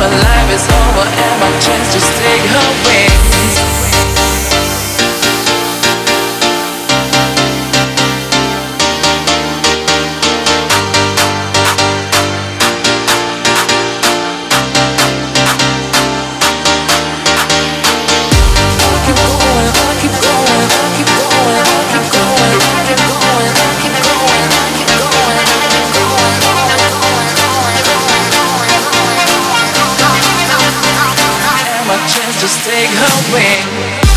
my life is over and my chance to take her wings. just take her wing.